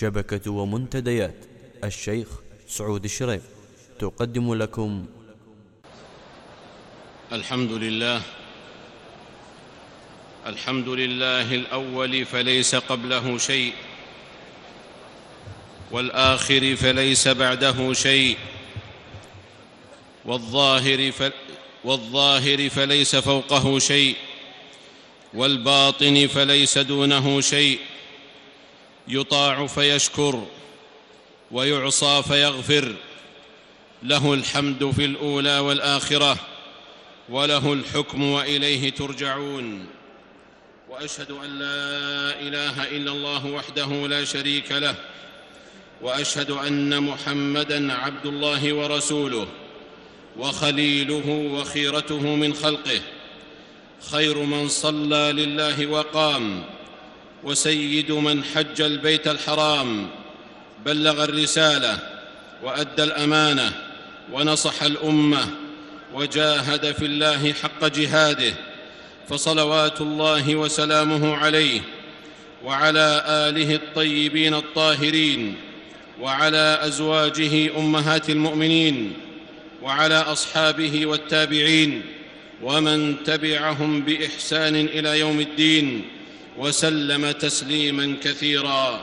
شبكة ومنتديات. الشيخ سعود الشريف. تقدم لكم. الحمد لله. الحمد لله الأول فليس قبله شيء. والآخر فليس بعده شيء. والظاهر, ف... والظاهر فليس فوقه شيء. والباطن فليس دونه شيء. يطاع فيشكر ويعصى فيغفر. له الحمد في الأولى والآخرة وله الحكم وإليه ترجعون. وأشهد أن لا إله إلا الله وحده لا شريك له وأشهد أن محمدا عبد الله ورسوله وخليله وخيرته من خلقه. خير من صلى لله وقام. وسيد من حج البيت الحرام بلغ الرسالة وأدى الأمانة ونصح الأمة وجاهد في الله حق جهاده فصلوات الله وسلامه عليه وعلى آله الطيبين الطاهرين وعلى أزواجه أمهات المؤمنين وعلى أصحابه والتابعين ومن تبعهم بإحسان إلى يوم الدين. وسلم تسليما كثيرا.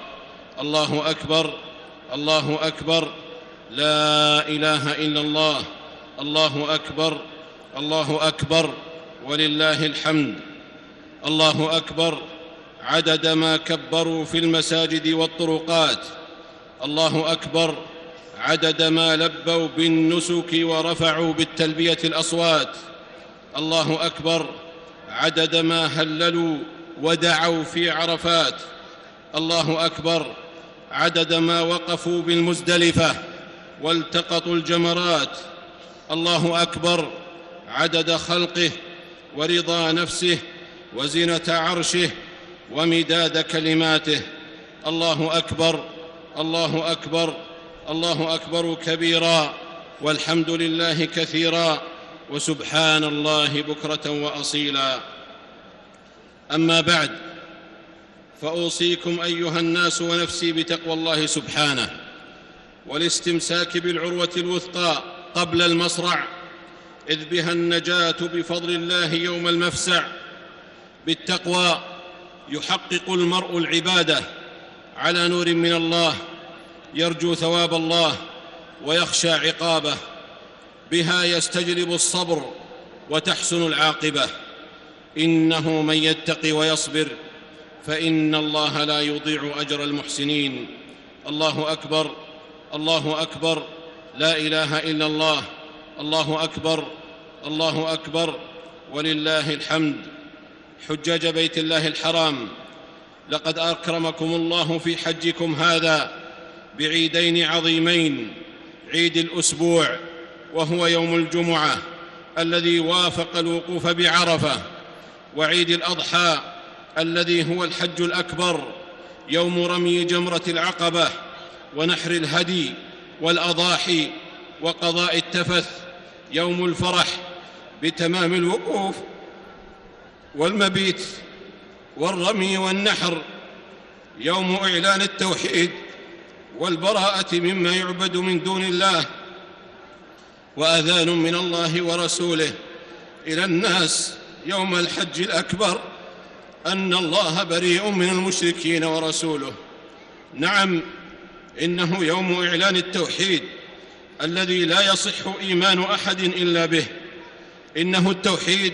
الله أكبر الله أكبر. لا إله إلا الله. الله أكبر الله أكبر. ولله الحمد. الله أكبر. عدد ما كبروا في المساجد والطرقات. الله أكبر. عدد ما لبوا بالنسك ورفعوا بالتلبية الأصوات. الله أكبر. عدد ما هللوا ودعوا في عرفات. الله أكبر. عدد ما وقفوا بالمزدلفة. والتقطوا الجمرات. الله أكبر. عدد خلقه ورضا نفسه وزنه عرشه ومداد كلماته. الله أكبر. الله أكبر. الله أكبر كبيرا. والحمد لله كثيرا. وسبحان الله بكرة وأصيلا. أما بعد فأوصيكم أيها الناس ونفسي بتقوى الله سبحانه والاستمساك بالعروة الوثقى قبل المصرع إذ بها النجاة بفضل الله يوم المفسع بالتقوى يحقق المرء العبادة على نور من الله يرجو ثواب الله ويخشى عقابه بها يستجلب الصبر وتحسن العاقبة. إنه من يتق ويصبر فإن الله لا يضيع أجر المحسنين. الله أكبر الله أكبر لا إله إلا الله الله أكبر الله أكبر ولله الحمد. حجاج بيت الله الحرام لقد أكرمكم الله في حجكم هذا بعيدين عظيمين عيد الأسبوع وهو يوم الجمعة الذي وافق الوقوف بعرفة. وعيد الأضحى الذي هو الحج الأكبر يوم رمي جمرة العقبة ونحر الهدي والأضاحي وقضاء التفث يوم الفرح بتمام الوقوف والمبيت والرمي والنحر يوم إعلان التوحيد والبراءة مما يعبد من دون الله وأذان من الله ورسوله إلى الناس يوم الحج الأكبر أن الله بريء من المشركين ورسوله. نعم إنه يوم إعلان التوحيد الذي لا يصح إيمان أحد إلا به. إنه التوحيد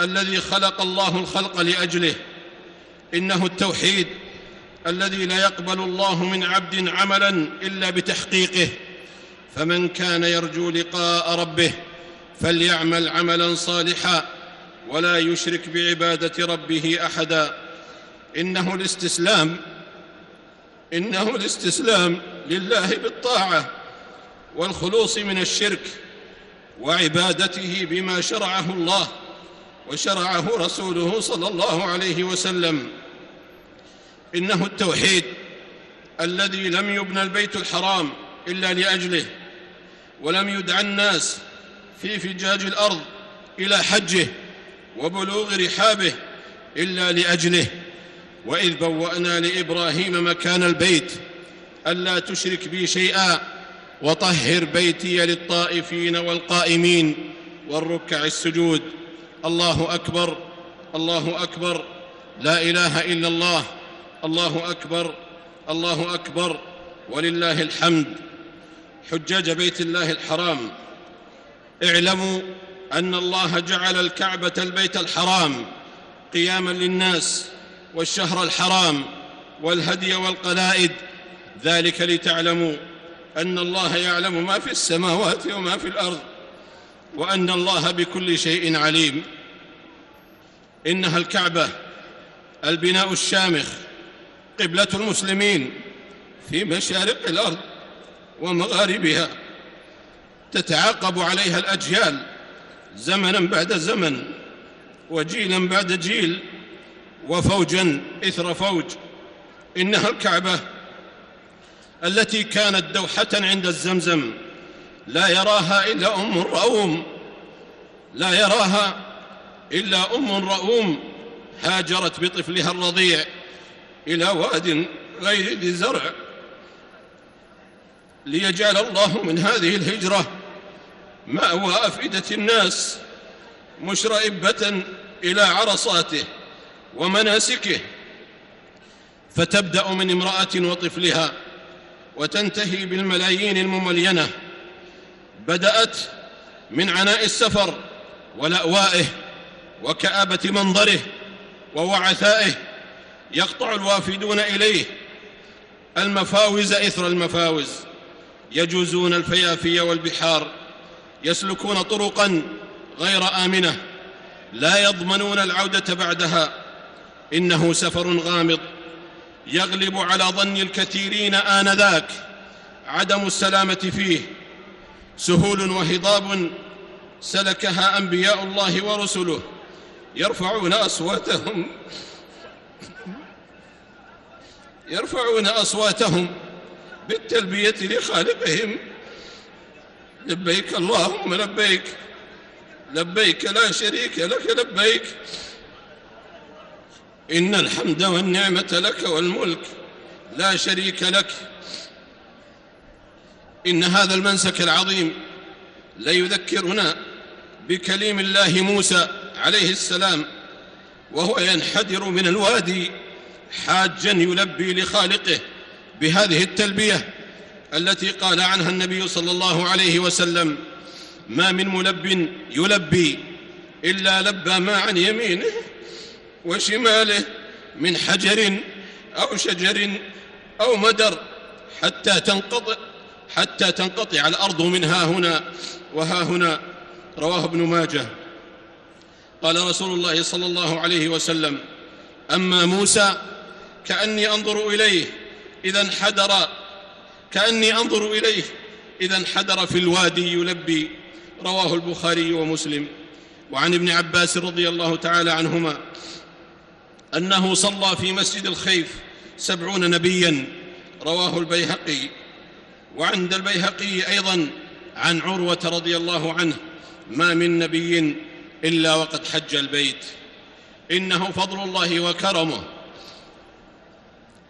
الذي خلق الله الخلق لأجله. إنه التوحيد الذي لا يقبل الله من عبد عملا إلا بتحقيقه. فمن كان يرجو لقاء ربه فليعمل عملا صالحا. ولا يشرك بعبادة ربه أحدا. إنه الاستسلام إنه الاستسلام لله بالطاعة والخلوص من الشرك وعبادته بما شرعه الله وشرعه رسوله صلى الله عليه وسلم. إنه التوحيد الذي لم يبنى البيت الحرام إلا لأجله ولم يدع الناس في فجاج الأرض إلى حجه وبلوغ رحابه إلا لأجله وإذ بوأنا لإبراهيم مكان البيت ألا تشرك بي شيئا وطهر بيتي للطائفين والقائمين والركع السجود. الله أكبر الله أكبر لا إله إلا الله الله أكبر الله أكبر ولله الحمد. حجاج بيت الله الحرام. اعلموا أن الله جعل الكعبة البيت الحرام قياما للناس والشهر الحرام والهدي والقلائد. ذلك لتعلموا أن الله يعلم ما في السماوات وما في الأرض وأن الله بكل شيء عليم. إنها الكعبة البناء الشامخ قبلة المسلمين في مشارق الأرض ومغاربها. تتعاقب عليها الأجيال زمنا بعد زمن وجيلا بعد جيل وفوجا إثر فوج. إنها الكعبة التي كانت دوحة عند الزمزم. لا يراها إلا أم رؤوم. لا يراها إلا أم رؤوم. هاجرت بطفلها الرضيع إلى واد غير ذي زرع. ليجعل الله من هذه الهجرة. مأوى أفئدة الناس مشرئبة إلى عرصاته ومناسكه فتبدأ من امرأة وطفلها وتنتهي بالملايين المملينة بدأت من عناء السفر ولأوائه وكآبة منظره ووعثائه يقطع الوافدون إليه المفاوز إثر المفاوز يجوزون الفيافي والبحار يسلكون طرقا غير آمنة لا يضمنون العودة بعدها. إنه سفر غامض يغلب على ظن الكثيرين آنذاك عدم السلامة فيه. سهول وهضاب سلكها أنبياء الله ورسله يرفعون أصواتهم. يرفعون أصواتهم بالتلبية لخالقهم. لبيك اللهم لبيك. لبيك لا شريك لك لبيك. إن الحمد والنعمة لك والملك لا شريك لك. إن هذا المنسك العظيم ليذكرنا بكليم الله موسى عليه السلام وهو ينحدر من الوادي حاجا يلبي لخالقه بهذه التلبية. التي قال عنها النبي صلى الله عليه وسلم ما من ملب يلبي إلا لبى ما عن يمينه وشماله من حجر أو شجر أو مدر حتى تنقطع حتى تنقطع الأرض من ها هنا وها هنا. رواه ابن ماجه. قال رسول الله صلى الله عليه وسلم أما موسى كأني أنظر إليه إذا انحدر كأني أنظر إليه. إذا انحدر في الوادي يلبي. رواه البخاري ومسلم. وعن ابن عباس رضي الله تعالى عنهما أنه صلى في مسجد الخيف سبعون نبيا. رواه البيهقي. وعند البيهقي أيضا عن عروة رضي الله عنه. ما من نبي إلا وقد حج البيت. إنه فضل الله وكرمه.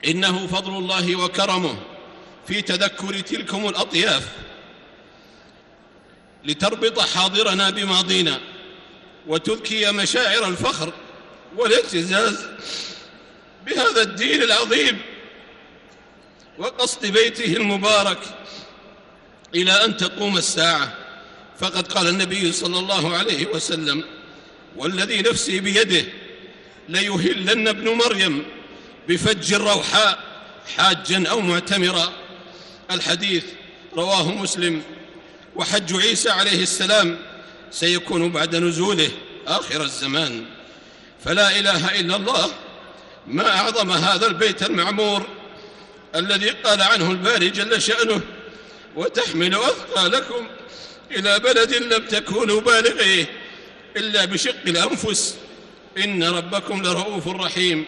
إنه فضل الله وكرمه. في تذكر تلكم الأطياف لتربط حاضرنا بماضينا وتذكي مشاعر الفخر والاعتزاز بهذا الدين العظيم وقصد بيته المبارك إلى أن تقوم الساعة. فقد قال النبي صلى الله عليه وسلم والذي نفسي بيده ليهلن ابن مريم بفج الروحاء حاجا أو معتمرا الحديث رواه مسلم وحج عيسى عليه السلام سيكون بعد نزوله آخر الزمان. فلا إله إلا الله ما أعظم هذا البيت المعمور الذي قال عنه الباري جل شأنه وتحمل أثقالكم إلى بلد لم تكونوا بالغيه إلا بشق الأنفس. إن ربكم لرؤوف رحيم.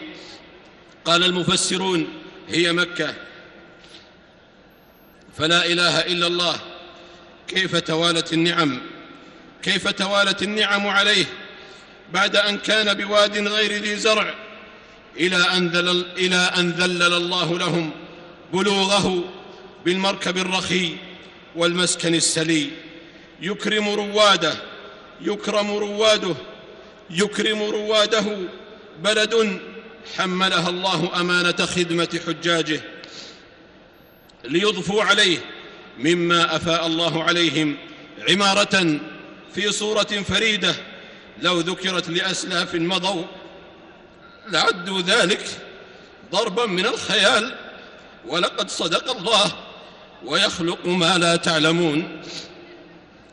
قال المفسرون هي مكة. فلا إله إلا الله. كيف توالت النعم؟ كيف توالت النعم عليه بعد أن كان بواد غير ذي زرع؟ إلى أن ذلل, إلى أن ذلل الله لهم بلوغه بالمركب الرخي والمسكن السلي. يكرم رواده يكرم رواده يكرم رواده. بلد حملها الله أمانة خدمة حجاجه. ليضفوا عليه مما أفاء الله عليهم عمارة في صورة فريدة. لو ذكرت لأسلاف مضوا لعدوا ذلك ضربا من الخيال. ولقد صدق الله ويخلق ما لا تعلمون.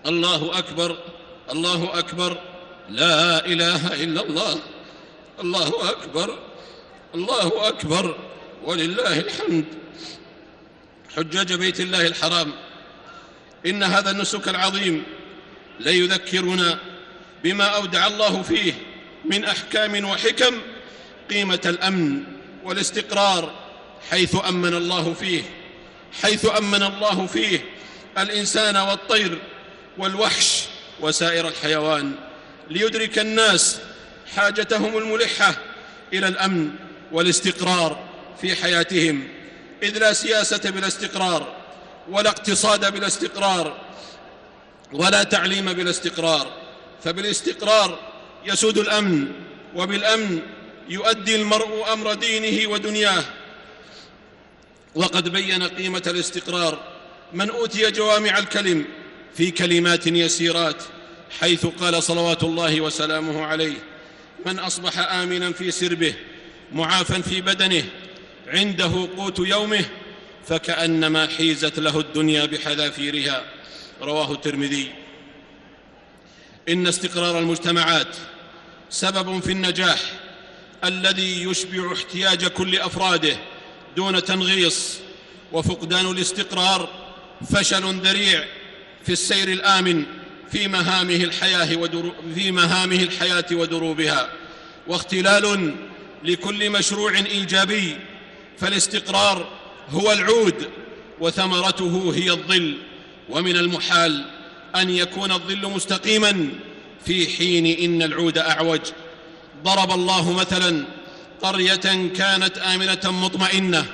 الله أكبر الله أكبر لا إله إلا الله. الله أكبر الله أكبر ولله الحمد. حجاج بيت الله الحرام. إن هذا النسك العظيم ليذكرنا بما أودع الله فيه من أحكام وحكم قيمة الأمن والاستقرار حيث أمن الله فيه حيث أمن الله فيه الإنسان والطير والوحش وسائر الحيوان ليدرك الناس حاجتهم الملحة إلى الأمن والاستقرار في حياتهم. اذ لا سياسة بلا استقرار ولا اقتصاد بلا استقرار ولا تعليم بلا استقرار. فبالاستقرار يسود الأمن وبالأمن يؤدي المرء أمر دينه ودنياه. وقد بين قيمة الاستقرار من أوتي جوامع الكلم في كلمات يسيرات حيث قال صلوات الله وسلامه عليه من أصبح آمنا في سربه معافا في بدنه عنده قوت يومه فكأنما حيزت له الدنيا بحذافيرها. رواه الترمذي. إن استقرار المجتمعات سبب في النجاح الذي يشبع احتياج كل أفراده دون تنغيص وفقدان الاستقرار فشل ذريع في السير الآمن في مهامه الحياة في مهامه الحياة ودروبها. واختلال لكل مشروع إيجابي فالاستقرار هو العود وثمرته هي الظل. ومن المحال أن يكون الظل مستقيما في حين إن العود أعوج. ضرب الله مثلا قرية كانت آمنة مطمئنة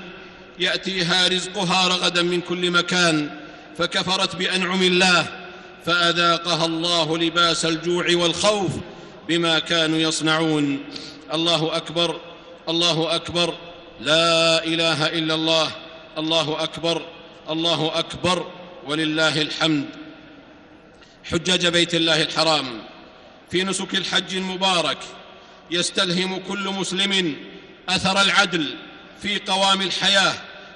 يأتيها رزقها رغدا من كل مكان فكفرت بأنعم الله فأذاقها الله لباس الجوع والخوف بما كانوا يصنعون. الله أكبر الله أكبر لا إله إلا الله الله أكبر الله أكبر ولله الحمد. حجاج بيت الله الحرام في نسك الحج المبارك يستلهم كل مسلم أثر العدل في قوام الحياة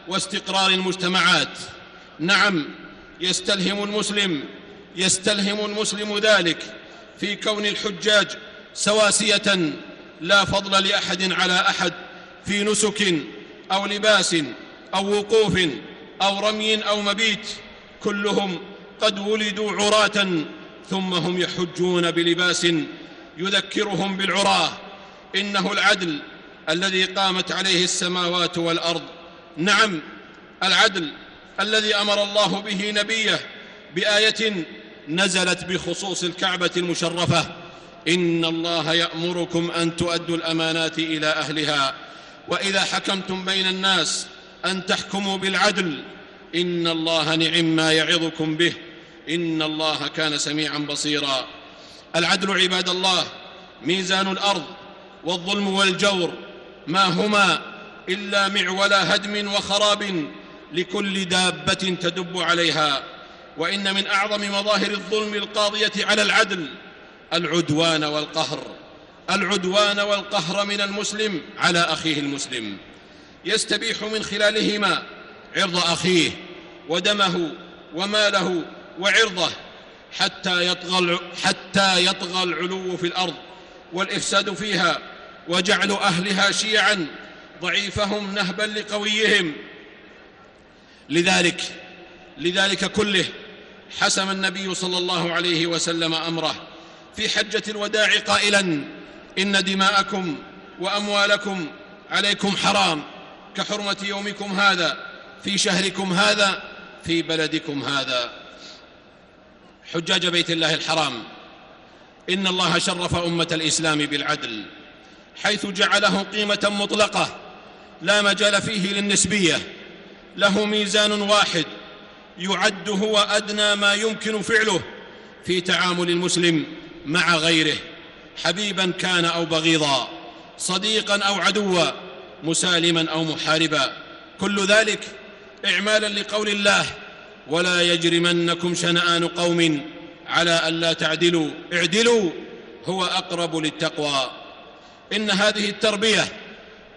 واستقرار المجتمعات. نعم يستلهم المسلم يستلهم المسلم ذلك في كون الحجاج سواسية لا فضل لأحد على أحد. في نسك أو لباس أو وقوف أو رمي أو مبيت كلهم قد ولدوا عراة ثم هم يحجون بلباس يذكرهم بالعراه إنه العدل الذي قامت عليه السماوات والأرض. نعم العدل الذي أمر الله به نبيه بآية نزلت بخصوص الكعبة المشرفة. إن الله يأمركم أن تؤدوا الأمانات إلى أهلها. وإذا حكمتم بين الناس أن تحكموا بالعدل إن الله نعم ما يعظكم به إن الله كان سميعا بصيرا. العدل عباد الله ميزان الأرض والظلم والجور ما هما إلا معولا هدم وخراب لكل دابة تدب عليها. وإن من أعظم مظاهر الظلم القاضية على العدل العدوان والقهر. العدوان والقهر من المسلم على أخيه المسلم. يستبيح من خلالهما عرض أخيه ودمه وماله وعرضه حتى يطغى حتى يطغى العلو في الأرض والإفساد فيها وجعل أهلها شيعا ضعيفهم نهبا لقويهم. لذلك لذلك كله حسم النبي صلى الله عليه وسلم أمره في حجة الوداع قائلا إن دماءكم وأموالكم عليكم حرام كحرمة يومكم هذا في شهركم هذا في بلدكم هذا. حجاج بيت الله الحرام. إن الله شرف أمة الإسلام بالعدل حيث جعله قيمة مطلقة لا مجال فيه للنسبية. له ميزان واحد يعد هو ادنى ما يمكن فعله في تعامل المسلم مع غيره. حبيبا كان أو بغيضا صديقا أو عدوا مسالما أو محاربا. كل ذلك اعمالا لقول الله ولا يجرمنكم شنآن قوم على ألا تعدلوا. اعدلوا هو أقرب للتقوى. إن هذه التربية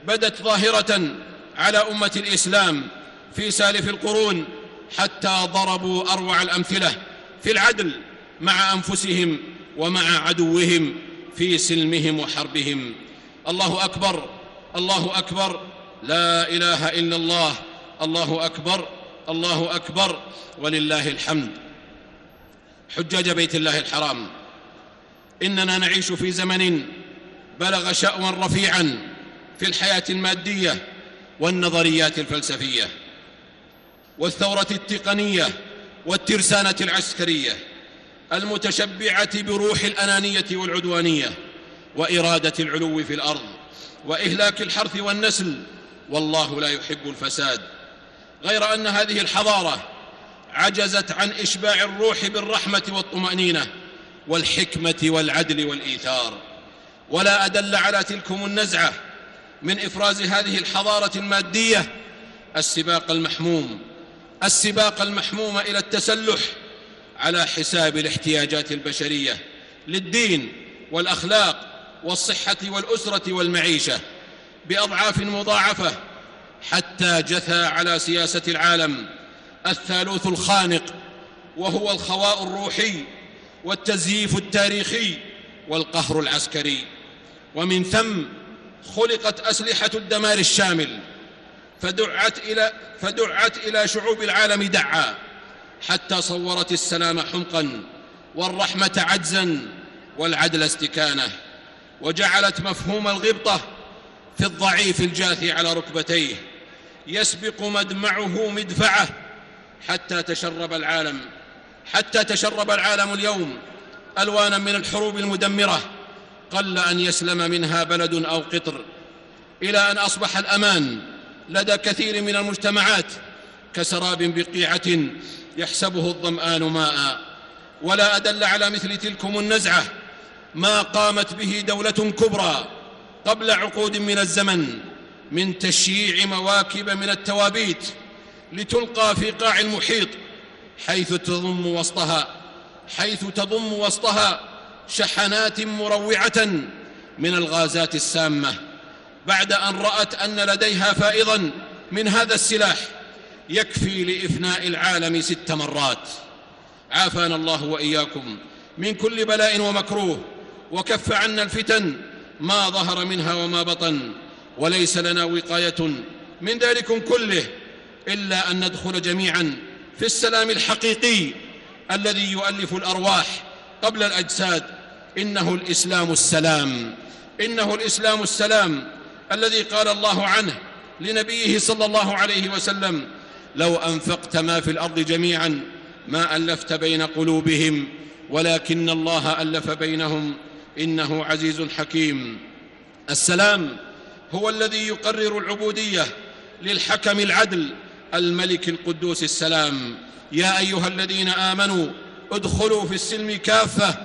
بدت ظاهرة على أمة الإسلام في سالف القرون حتى ضربوا أروع الأمثلة في العدل مع أنفسهم ومع عدوهم. في سلمهم وحربهم. الله أكبر الله أكبر. لا إله إلا الله. الله أكبر الله أكبر. ولله الحمد. حجاج بيت الله الحرام. إننا نعيش في زمن بلغ شأوا رفيعا في الحياة المادية والنظريات الفلسفية والثورة التقنية والترسانة العسكرية. المتشبعة بروح الأنانية والعدوانية وإرادة العلو في الأرض وإهلاك الحرث والنسل والله لا يحب الفساد. غير أن هذه الحضارة عجزت عن إشباع الروح بالرحمة والطمأنينة والحكمة والعدل والإيثار. ولا أدل على تلكم النزعة من إفراز هذه الحضارة المادية السباق المحموم السباق المحموم إلى التسلح على حساب الاحتياجات البشرية للدين والأخلاق والصحة والأسرة والمعيشة بأضعاف مضاعفة حتى جثى على سياسة العالم الثالوث الخانق وهو الخواء الروحي والتزييف التاريخي والقهر العسكري. ومن ثم خلقت أسلحة الدمار الشامل فدعت إلى, فدعت إلى شعوب العالم دعا. حتى صورت السلام حمقا والرحمة عجزا والعدل استكانة. وجعلت مفهوم الغبطة في الضعيف الجاثي على ركبتيه يسبق مدمعه مدفعه حتى تشرب العالم حتى تشرب العالم اليوم ألوانا من الحروب المدمرة. قل أن يسلم منها بلد أو قطر إلى أن أصبح الأمان لدى كثير من المجتمعات كسراب بقيعة يحسبه الظمآن ماء. ولا أدل على مثل تلكم النزعة. ما قامت به دولة كبرى قبل عقود من الزمن من تشييع مواكب من التوابيت لتلقى في قاع المحيط حيث تضم وسطها. حيث تضم وسطها شحنات مروعة من الغازات السامة. بعد أن رأت أن لديها فائضا من هذا السلاح. يكفي لإفناء العالم ست مرات. عافانا الله وإياكم من كل بلاء ومكروه وكف عنا الفتن ما ظهر منها وما بطن وليس لنا وقاية من ذلك كله إلا أن ندخل جميعا في السلام الحقيقي الذي يؤلف الأرواح قبل الأجساد. إنه الإسلام السلام. إنه الإسلام السلام الذي قال الله عنه لنبيه صلى الله عليه وسلم لو أنفقت ما في الأرض جميعا ما ألفت بين قلوبهم ولكن الله ألف بينهم إنه عزيز حكيم. السلام هو الذي يقرر العبودية للحكم العدل الملك القدوس السلام. يا أيها الذين آمنوا ادخلوا في السلم كافة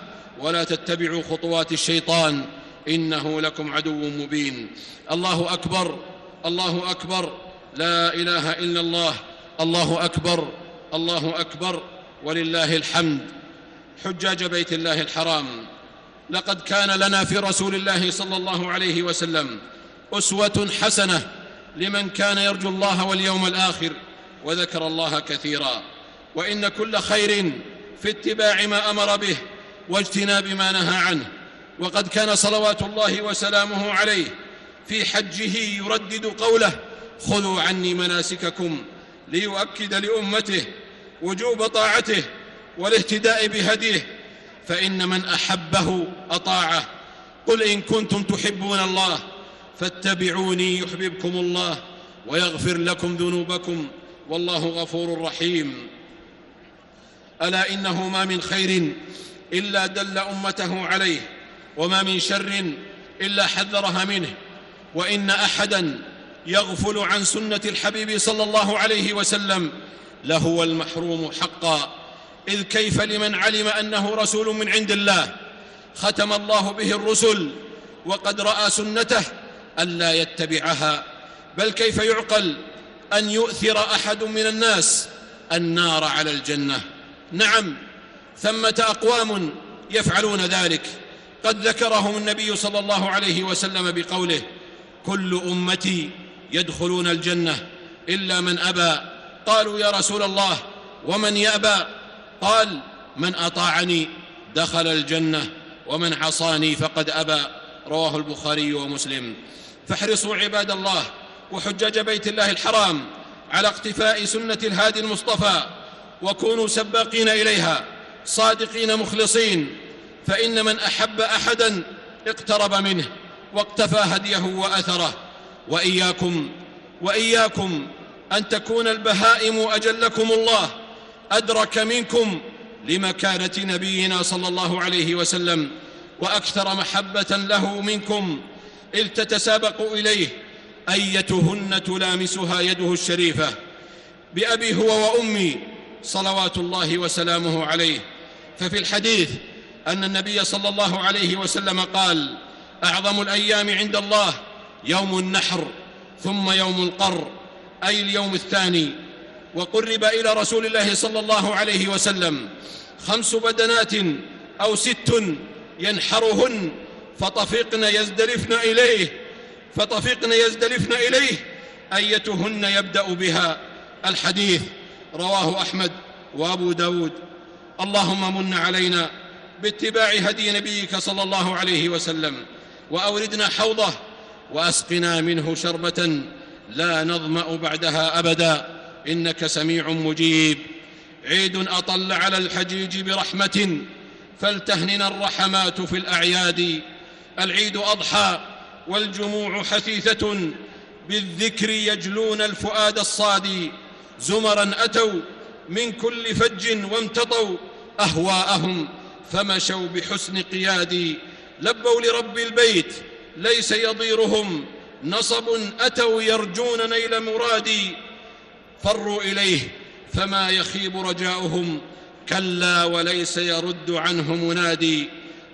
ولا تتبعوا خطوات الشيطان إنه لكم عدو مبين. الله أكبر الله أكبر لا إله إلا الله الله أكبر الله أكبر ولله الحمد. حجاج بيت الله الحرام. لقد كان لنا في رسول الله صلى الله عليه وسلم أسوة حسنة لمن كان يرجو الله واليوم الآخر وذكر الله كثيرا. وإن كل خير في اتباع ما أمر به واجتناب ما نهى عنه. وقد كان صلوات الله وسلامه عليه في حجه يردد قوله خذوا عني مناسككم ليؤكد لأمته وجوب طاعته والاهتداء بهديه فإن من أحبه أطاعه. قل إن كنتم تحبون الله فاتبعوني يحببكم الله ويغفر لكم ذنوبكم والله غفور رحيم. ألا إنه ما من خير إلا دل أمته عليه وما من شر إلا حذرها منه وإن أحدا يغفل عن سنة الحبيب صلى الله عليه وسلم لهو المحروم حقا. إذ كيف لمن علم أنه رسول من عند الله؟ ختم الله به الرسل وقد رأى سنته الا يتبعها. بل كيف يعقل أن يؤثر أحد من الناس النار على الجنة؟ نعم ثمة أقوام يفعلون ذلك. قد ذكرهم النبي صلى الله عليه وسلم بقوله كل أمتي يدخلون الجنة إلا من أبى. قالوا يا رسول الله ومن يأبى؟ قال من أطاعني دخل الجنة ومن عصاني فقد أبى. رواه البخاري ومسلم. فاحرصوا عباد الله وحجاج بيت الله الحرام على اقتفاء سنة الهادي المصطفى وكونوا سباقين إليها صادقين مخلصين. فإن من أحب أحدا اقترب منه واقتفى هديه وأثره. وإياكم وإياكم أن تكون البهائم أجلكم الله أدرك منكم لمكانة نبينا صلى الله عليه وسلم وأكثر محبة له منكم إذ تتسابق إليه أيتهن تلامسها يده الشريفة بأبي هو وأمي صلوات الله وسلامه عليه. ففي الحديث أن النبي صلى الله عليه وسلم قال أعظم الأيام عند الله يوم النحر ثم يوم القر أي اليوم الثاني. وقرب إلى رسول الله صلى الله عليه وسلم خمس بدنات أو ست ينحرهن فطفقن يزدلفن إليه فطفقن يزدلفن إليه أيتهن يبدأ بها. الحديث رواه أحمد وأبو داود. اللهم من علينا باتباع هدي نبيك صلى الله عليه وسلم وأوردنا حوضه وأسقنا منه شربة لا نظمأ بعدها أبدا. إنك سميع مجيب. عيد أطل على الحجيج برحمة فلتهننا الرحمات في الأعياد. العيد أضحى والجموع حثيثة بالذكر يجلون الفؤاد الصادي زمرا أتوا من كل فج وامتطوا أهواءهم فمشوا بحسن قيادي. لبوا لرب البيت ليس يضيرهم. نصب أتوا يرجون نيل مرادي. فروا إليه فما يخيب رجاؤهم. كلا وليس يرد عنه منادي.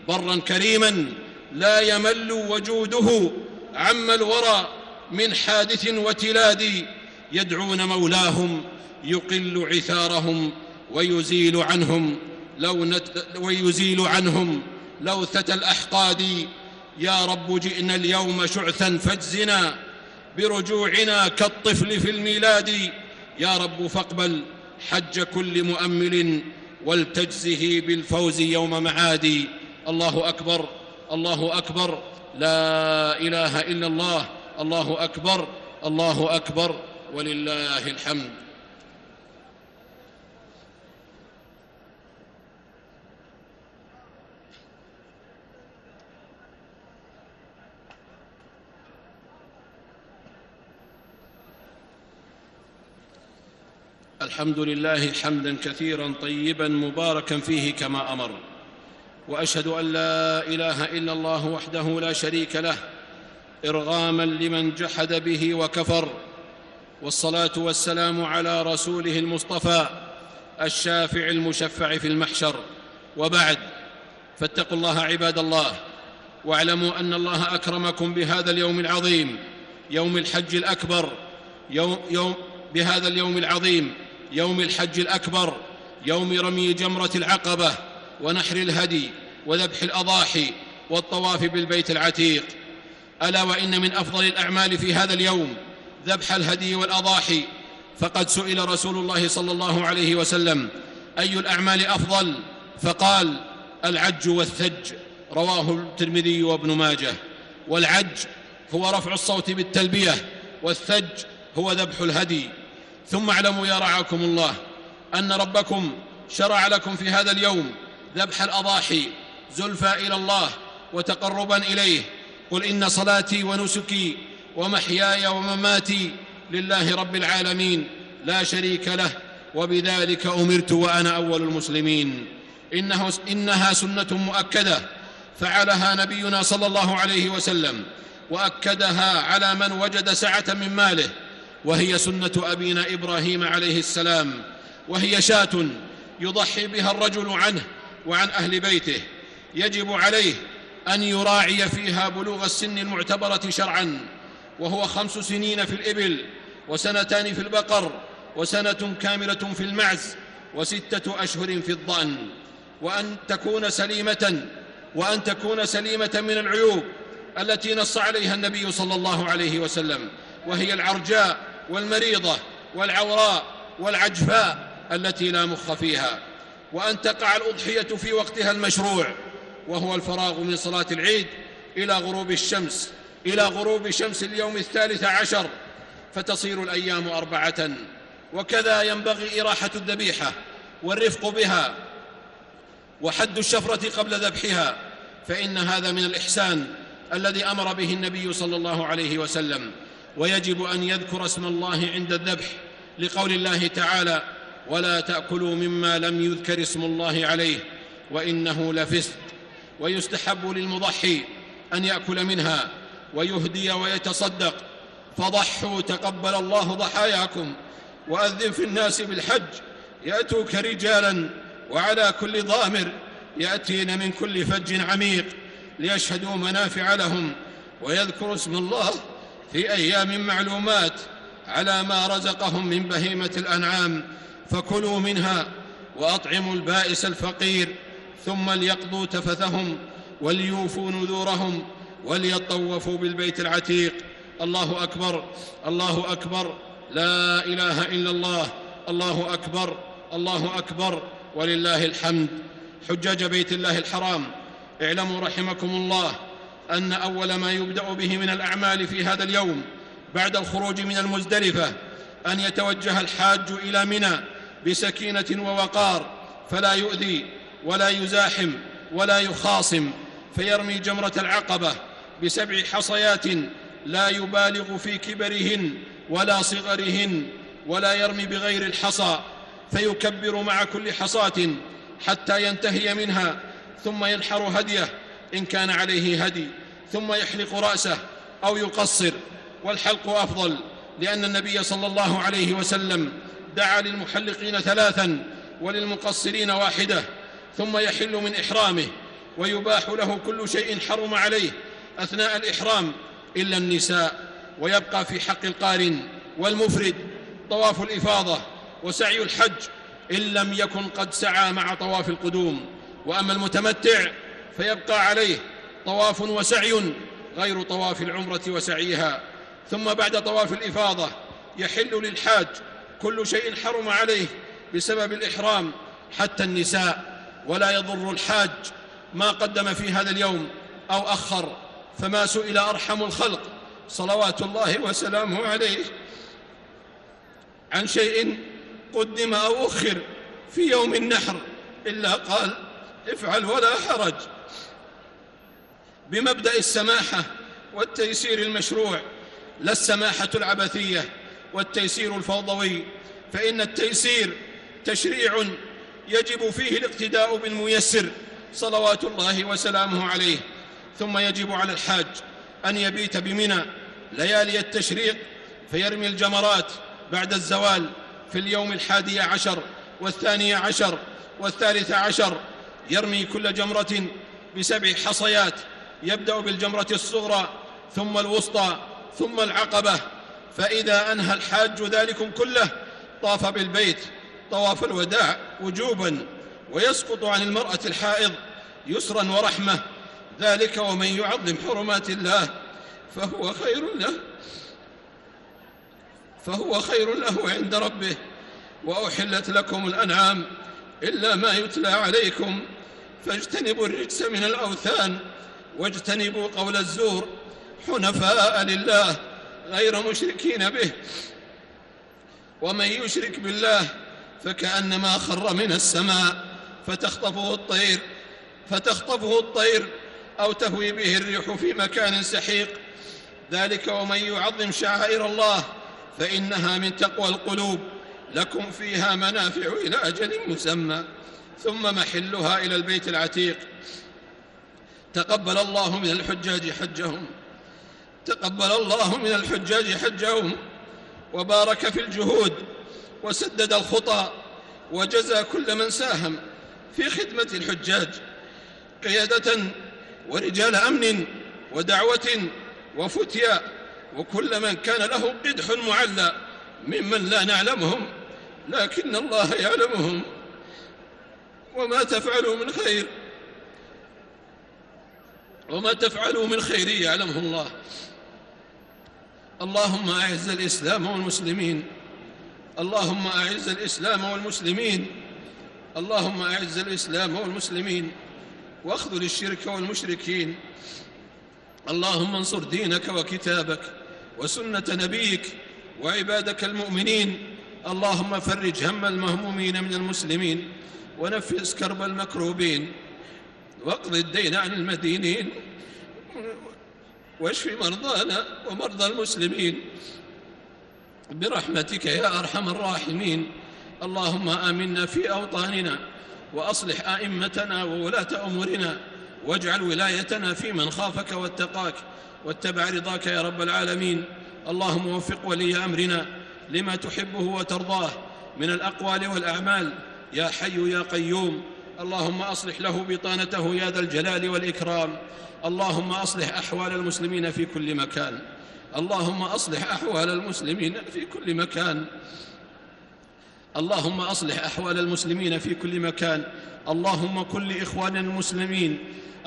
برا كريما لا يمل وجوده. عم الورى من حادث وتلاد. يدعون مولاهم يقل عثارهم ويزيل عنهم لو ويزيل عنهم لوثة الأحقاد. يا رب جئنا اليوم شعثا فاجزنا برجوعنا كالطفل في الميلاد. يا رب فاقبل حج كل مؤمل ولتجزه بالفوز يوم معادي الله أكبر الله أكبر. لا إله إلا الله. الله أكبر الله أكبر. ولله الحمد. الحمد لله حمدا كثيرا طيبا مباركا فيه كما أمر. وأشهد أن لا إله إلا الله وحده لا شريك له إرغاما لمن جحد به وكفر. والصلاة والسلام على رسوله المصطفى الشافع المشفع في المحشر. وبعد فاتقوا الله عباد الله واعلموا أن الله أكرمكم بهذا اليوم العظيم يوم الحج الأكبر يوم, يوم بهذا اليوم العظيم. يوم الحج الأكبر يوم رمي جمرة العقبة ونحر الهدي وذبح الأضاحي والطواف بالبيت العتيق. ألا وإن من أفضل الأعمال في هذا اليوم ذبح الهدي والأضاحي. فقد سئل رسول الله صلى الله عليه وسلم أي الأعمال أفضل؟ فقال العج والثج. رواه الترمذي وابن ماجه. والعج هو رفع الصوت بالتلبية والثج هو ذبح الهدي. ثم اعلموا يا رعاكم الله أن ربكم شرع لكم في هذا اليوم ذبح الأضاحي زلفى إلى الله وتقربا إليه قل إن صلاتي ونسكي ومحياي ومماتي لله رب العالمين لا شريك له وبذلك أمرت وأنا أول المسلمين إنه إنها سنة مؤكدة فعلها نبينا صلى الله عليه وسلم وأكدها على من وجد سعة من ماله وهي سنة أبينا إبراهيم عليه السلام وهي شاة يضحي بها الرجل عنه وعن أهل بيته يجب عليه أن يراعي فيها بلوغ السن المعتبرة شرعا وهو خمس سنين في الإبل وسنتان في البقر وسنة كاملة في المعز وستة أشهر في الضأن وأن تكون سليمة وأن تكون سليمة من العيوب التي نص عليها النبي صلى الله عليه وسلم وهي العرجاء والمريضة والعوراء والعجفاء التي لا مخ فيها. وأن تقع الأضحية في وقتها المشروع وهو الفراغ من صلاة العيد إلى غروب الشمس إلى غروب شمس اليوم الثالث عشر فتصير الأيام أربعة. وكذا ينبغي إراحة الذبيحة والرفق بها وحد الشفرة قبل ذبحها فإن هذا من الإحسان الذي أمر به النبي صلى الله عليه وسلم. ويجب أن يذكر اسم الله عند الذبح لقول الله تعالى ولا تأكلوا مما لم يذكر اسم الله عليه وإنه لفسق. ويستحب للمضحي أن يأكل منها ويهدي ويتصدق فضحوا تقبل الله ضحاياكم وأذن في الناس بالحج يأتوك رجالا وعلى كل ضامر يأتين من كل فج عميق ليشهدوا منافع لهم ويذكروا اسم الله في أيام معلومات على ما رزقهم من بهيمة الأنعام فكلوا منها وأطعموا البائس الفقير ثم ليقضوا تفثهم وليوفوا نذورهم وليطوفوا بالبيت العتيق. الله أكبر الله أكبر لا إله إلا الله الله أكبر الله أكبر ولله الحمد. حجاج بيت الله الحرام اعلموا رحمكم الله. أن أول ما يبدأ به من الأعمال في هذا اليوم بعد الخروج من المزدلفة أن يتوجه الحاج إلى منى بسكينة ووقار فلا يؤذي ولا يزاحم ولا يخاصم فيرمي جمرة العقبة بسبع حصيات لا يبالغ في كبرهن ولا صغرهن ولا يرمي بغير الحصى فيكبر مع كل حصاة حتى ينتهي منها ثم ينحر هديه إن كان عليه هدي ثم يحلق رأسه أو يقصر والحلق أفضل لأن النبي صلى الله عليه وسلم دعا للمحلقين ثلاثا وللمقصرين واحدة ثم يحل من إحرامه ويباح له كل شيء حرم عليه أثناء الإحرام إلا النساء ويبقى في حق القارن والمفرد طواف الإفاضة وسعي الحج إن لم يكن قد سعى مع طواف القدوم وأما المتمتع فيبقى عليه طواف وسعي غير طواف العمرة وسعيها. ثم بعد طواف الإفاضة يحل للحاج كل شيء حرم عليه بسبب الإحرام حتى النساء. ولا يضر الحاج ما قدم في هذا اليوم أو أخر. فما سئل أرحم الخلق صلوات الله وسلامه عليه عن شيء قدم أو أخر في يوم النحر. إلا قال افعل ولا حرج. بمبدأ السماحة والتيسير المشروع لا السماحة العبثية والتيسير الفوضوي فإن التيسير تشريع يجب فيه الاقتداء بالميسر صلوات الله وسلامه عليه. ثم يجب على الحاج أن يبيت بمنى ليالي التشريق فيرمي الجمرات بعد الزوال في اليوم الحادي عشر والثاني عشر والثالث عشر يرمي كل جمرة بسبع حصيات يبدأ بالجمرة الصغرى ثم الوسطى ثم العقبة. فإذا أنهى الحاج ذلكم كله طاف بالبيت. طواف الوداع وجوبا ويسقط عن المرأة الحائض يسرا ورحمة. ذلك ومن يعظم حرمات الله فهو خير له. فهو خير له عند ربه. وأحلت لكم الأنعام إلا ما يتلى عليكم. فاجتنبوا الرجس من الأوثان واجتنبوا قول الزور حنفاء لله غير مشركين به. ومن يشرك بالله فكأنما خر من السماء فتخطفه الطير فتخطفه الطير أو تهوي به الريح في مكان سحيق. ذلك ومن يعظم شعائر الله فإنها من تقوى القلوب. لكم فيها منافع إلى أجل مسمى. ثم محلها إلى البيت العتيق. تقبل الله من الحجاج حجهم تقبل الله من الحجاج حجهم وبارك في الجهود وسدد الخطى وجزى كل من ساهم في خدمة الحجاج قيادة ورجال أمن ودعوة وفتيا وكل من كان له قدح معلى ممن لا نعلمهم لكن الله يعلمهم وما تفعلوا من خير. وما تفعلوا من خير يعلمه الله. اللهم أعز الإسلام والمسلمين. اللهم أعز الإسلام والمسلمين. اللهم أعز الإسلام والمسلمين. واخذل الشرك والمشركين. اللهم انصر دينك وكتابك وسنة نبيك وعبادك المؤمنين. اللهم فرج هم المهمومين من المسلمين. ونفس كرب المكروبين. واقض الدين عن المدينين واشف مرضانا ومرضى المسلمين. برحمتك يا أرحم الراحمين. اللهم آمنا في أوطاننا وأصلح أئمتنا وولاة أمورنا واجعل ولايتنا في من خافك واتقاك واتبع رضاك يا رب العالمين. اللهم وفق ولي أمرنا لما تحبه وترضاه. من الأقوال والأعمال يا حي يا قيوم اللهم أصلح له بطانته يا ذا الجلال والإكرام. اللهم أصلح أحوال المسلمين في كل مكان. اللهم أصلح أحوال المسلمين في كل مكان. اللهم أصلح أحوال المسلمين في كل مكان. اللهم كن لإخواننا المسلمين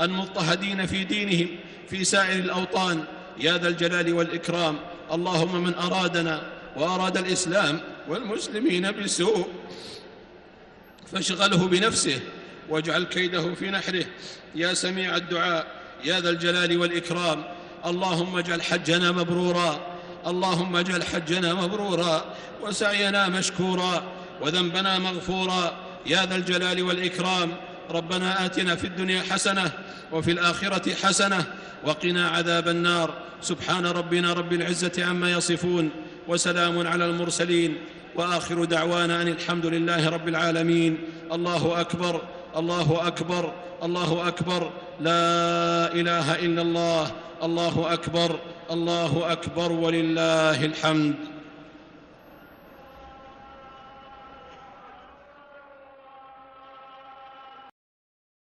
المضطهدين في دينهم في سائر الأوطان يا ذا الجلال والإكرام. اللهم من أرادنا وأراد الإسلام والمسلمين بسوء فاشغله بنفسه واجعل كيده في نحره. يا سميع الدعاء يا ذا الجلال والإكرام اللهم اجعل حجنا مبرورا اللهم اجعل حجنا مبرورا وسعينا مشكورا وذنبنا مغفورا. يا ذا الجلال والإكرام ربنا آتنا في الدنيا حسنة وفي الآخرة حسنة وقنا عذاب النار. سبحان ربنا رب العزة عما يصفون وسلام على المرسلين وآخر دعوانا أن الحمد لله رب العالمين. الله أكبر. الله أكبر الله أكبر لا إله إلا الله الله أكبر الله أكبر ولله الحمد.